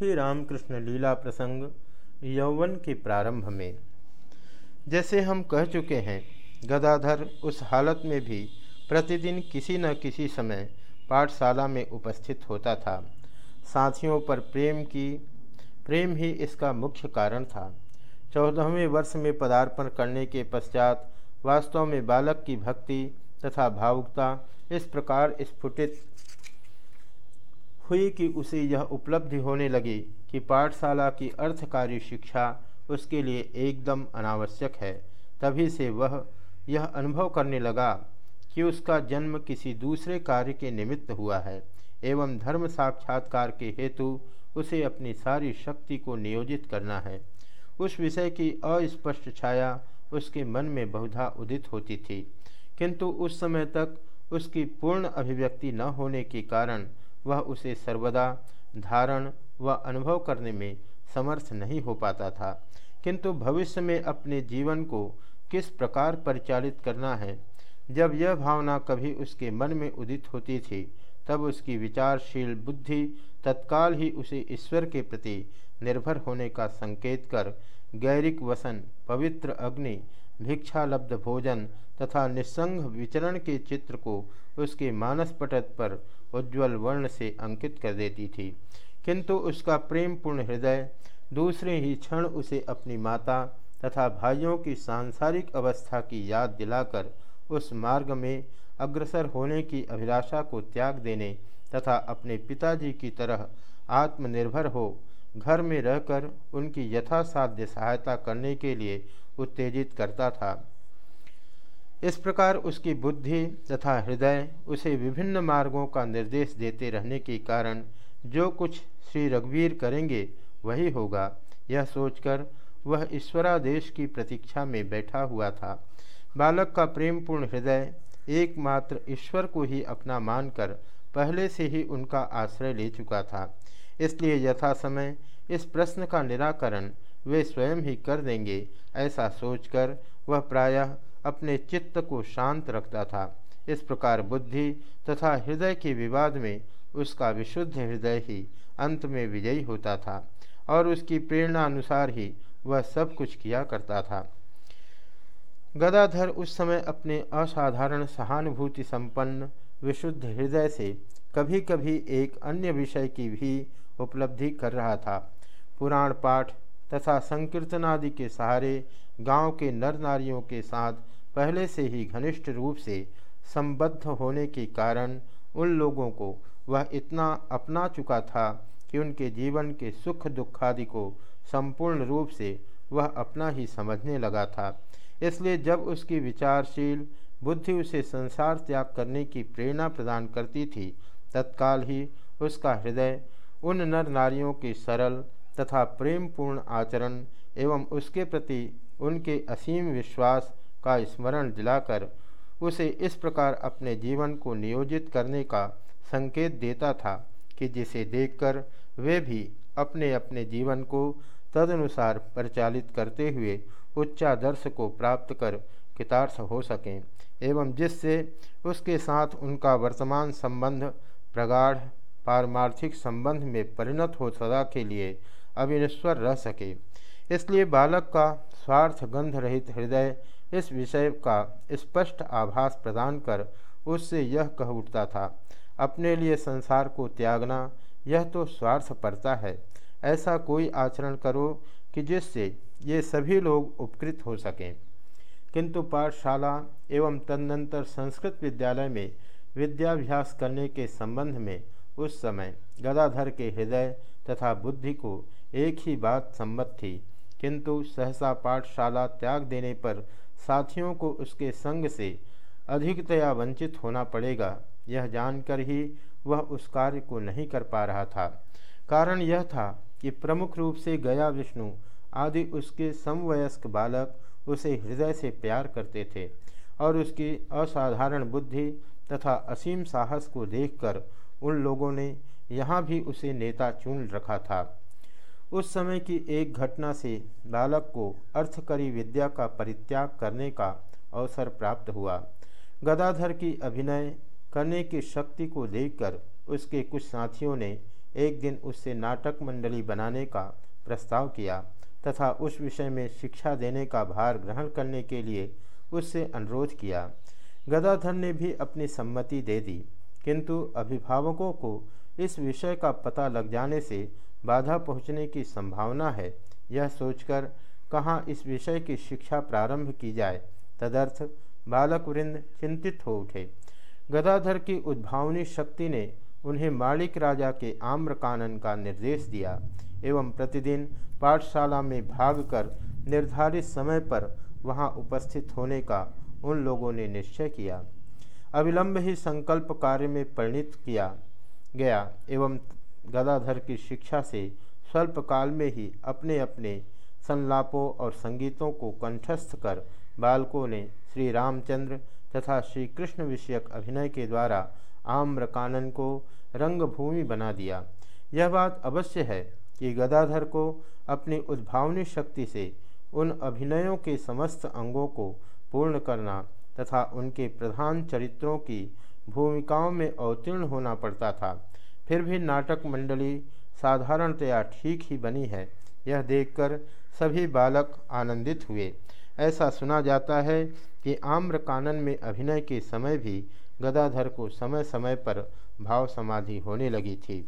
श्री रामकृष्ण लीला प्रसंग यौवन के प्रारंभ में। जैसे हम कह चुके हैं, गदाधर उस हालत में भी प्रतिदिन किसी न किसी समय पाठशाला में उपस्थित होता था। साथियों पर प्रेम की, प्रेम ही इसका मुख्य कारण था। चौदहवें वर्ष में पदार्पण करने के पश्चात वास्तव में बालक की भक्ति तथा भावुकता इस प्रकार स्फुटित हुई कि उसे यह उपलब्धि होने लगी कि पाठशाला की अर्थकारी शिक्षा उसके लिए एकदम अनावश्यक है। तभी से वह यह अनुभव करने लगा कि उसका जन्म किसी दूसरे कार्य के निमित्त हुआ है एवं धर्म साक्षात्कार के हेतु उसे अपनी सारी शक्ति को नियोजित करना है। उस विषय की अस्पष्ट छाया उसके मन में बहुधा उदित होती थी। किंतु उस समय तक उसकी पूर्ण अभिव्यक्ति न होने के कारण वह उसे सर्वदा धारण व अनुभव करने में समर्थ नहीं हो पाता था। किंतु भविष्य में अपने जीवन को किस प्रकार परिचालित करना है? जब यह भावना कभी उसके मन में उदित होती थी, तब उसकी विचारशील बुद्धि तत्काल ही उसे ईश्वर के प्रति निर्भर होने का संकेत कर गैरिक वसन, पवित्र अग्नि भिक्षालब्ध भोजन तथा निस्संग विचरण के चित्र को उसके मानस पटत पर उज्ज्वल वर्ण से अंकित कर देती थी। किंतु उसका प्रेम पूर्ण हृदय दूसरे ही क्षण उसे अपनी माता तथा भाइयों की सांसारिक अवस्था की याद दिलाकर उस मार्ग में अग्रसर होने की अभिलाषा को त्याग देने तथा अपने पिताजी की तरह आत्मनिर्भर हो घर में रहकर उनकी यथासाध्य सहायता करने के लिए उत्तेजित करता था। इस प्रकार उसकी बुद्धि तथा हृदय उसे विभिन्न मार्गों का निर्देश देते रहने के कारण जो कुछ श्री रघुवीर करेंगे वही होगा। यह सोचकर वह ईश्वरादेश की प्रतीक्षा में बैठा हुआ था। बालक का प्रेमपूर्ण हृदय एकमात्र ईश्वर को ही अपना मानकर पहले से ही उनका आश्रय ले चुका था। इसलिए यथा समय इस प्रश्न का निराकरण वे स्वयं ही कर देंगे, ऐसा सोचकर वह प्रायः अपने चित्त को शांत रखता था। इस प्रकार बुद्धि तथा हृदय के विवाद में उसका विशुद्ध हृदय ही अंत में विजयी होता था और उसकी प्रेरणा अनुसार ही वह सब कुछ किया करता था। गदाधर उस समय अपने असाधारण सहानुभूति संपन्न विशुद्ध हृदय से कभी कभी एक अन्य विषय की भी उपलब्धि कर रहा था। पुराण पाठ तथा संकीर्तनादि के सहारे गाँव के नर नारियों के साथ पहले से ही घनिष्ठ रूप से संबद्ध होने के कारण उन लोगों को वह इतना अपना चुका था कि उनके जीवन के सुख दुखादि को संपूर्ण रूप से वह अपना ही समझने लगा था। इसलिए जब उसकी विचारशील बुद्धि उसे संसार त्याग करने की प्रेरणा प्रदान करती थी। तत्काल ही उसका हृदय उन नर नारियों के सरल तथा प्रेमपूर्ण आचरण एवं उसके प्रति उनके असीम विश्वास का स्मरण दिलाकर उसे इस प्रकार अपने जीवन को नियोजित करने का संकेत देता था कि जिसे देखकर वे भी अपने अपने जीवन को तदनुसार परिचालित करते हुए उच्चादर्श को प्राप्त कर कितार्थ हो सकें, एवं जिससे उसके साथ उनका वर्तमान संबंध, प्रगाढ़, पारमार्थिक संबंध में परिणत हो सदा के लिए अविनश्वर रह सके। इसलिए बालक का स्वार्थ गंध रहित हृदय इस विषय का स्पष्ट आभास प्रदान कर उससे यह कह उठता था, अपने लिए संसार को त्यागना, यह तो स्वार्थ पड़ता है। ऐसा कोई आचरण करो कि जिससे ये सभी लोग उपकृत हो सकें। किंतु पाठशाला एवं तदनंतर संस्कृत विद्यालय में विद्याभ्यास करने के संबंध में उस समय गदाधर के हृदय तथा बुद्धि को एक ही बात सम्मत थी। किंतु सहसा पाठशाला त्याग देने पर साथियों को उसके संग से अधिकतया वंचित होना पड़ेगा, यह जानकर ही वह उस कार्य को नहीं कर पा रहा था। कारण यह था कि प्रमुख रूप से गया विष्णु आदि उसके समवयस्क बालक उसे हृदय से प्यार करते थे और उसकी असाधारण बुद्धि तथा असीम साहस को देखकर उन लोगों ने यहाँ भी उसे नेता चुन रखा था। उस समय की एक घटना से बालक को अर्थकरी विद्या का परित्याग करने का अवसर प्राप्त हुआ। गदाधर की अभिनय करने की शक्ति को देखकर उसके कुछ साथियों ने एक दिन उससे नाटक मंडली बनाने का प्रस्ताव किया। तथा उस विषय में शिक्षा देने का भार ग्रहण करने के लिए उससे अनुरोध किया। गदाधर ने भी अपनी सम्मति दे दी, किंतु अभिभावकों को इस विषय का पता लग जाने से बाधा पहुँचने की संभावना है। यह सोचकर, कहाँ इस विषय की शिक्षा प्रारंभ की जाए? तदर्थ बालक वृंद चिंतित हो उठे। गदाधर की उद्भावनी शक्ति ने उन्हें मालिक राजा के आम्र कानन का निर्देश दिया एवं प्रतिदिन पाठशाला में भागकर निर्धारित समय पर वहाँ उपस्थित होने का उन लोगों ने निश्चय किया। अविलंब ही संकल्प कार्य में परिणित किया गया एवं गदाधर की शिक्षा से स्वल्प काल में ही अपने अपने संलापों और संगीतों को कंठस्थ कर बालकों ने श्री रामचंद्र तथा श्री कृष्ण विषयक अभिनय के द्वारा आम्रकानन को रंगभूमि बना दिया। यह बात अवश्य है कि गदाधर को अपनी उद्भावनी शक्ति से उन अभिनयों के समस्त अंगों को पूर्ण करना तथा उनके प्रधान चरित्रों की भूमिकाओं में अवतीर्ण होना पड़ता था। फिर भी नाटक मंडली साधारणतया ठीक ही बनी है। यह देखकर सभी बालक आनंदित हुए। ऐसा सुना जाता है कि आम्र कानन में अभिनय के समय भी गदाधर को समय समय पर भाव समाधि होने लगी थी।